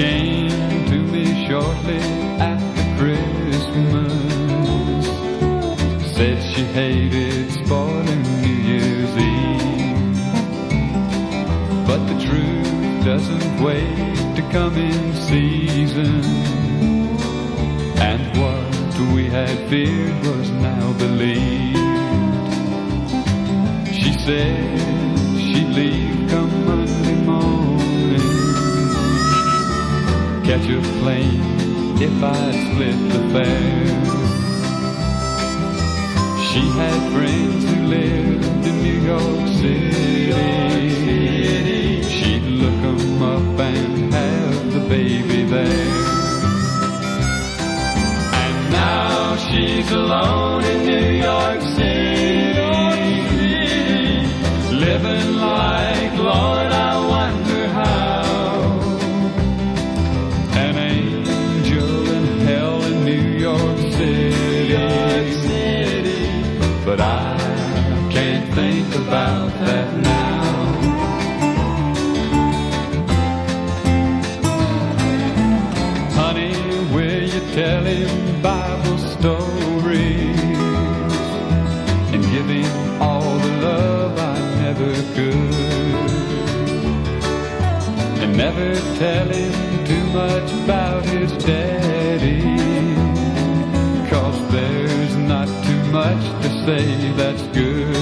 came to me shortly after Christmas. Said she hated spoiling New Year's Eve. But the truth doesn't wait to come in season. And what we had feared was now believed. She said she'd leave Catch a plane if I'd split the fare. She had friends who lived in New York City. She'd look look 'em up and have the baby there. And now she's alone in New York City, living like Lord, I But I can't think about that now. Honey, will you tell him Bible stories and give him all the love I never could? And never tell him too much about his daddy. Say that's good.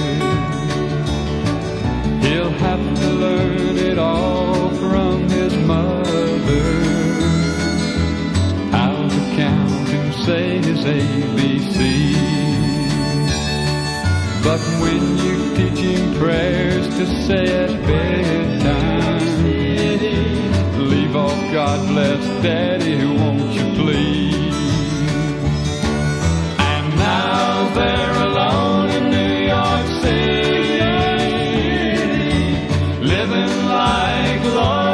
He'll have to learn it all from his mother. How to count and say his ABC. But when you teach him prayers to say at bedtime, leave off God bless daddy living like.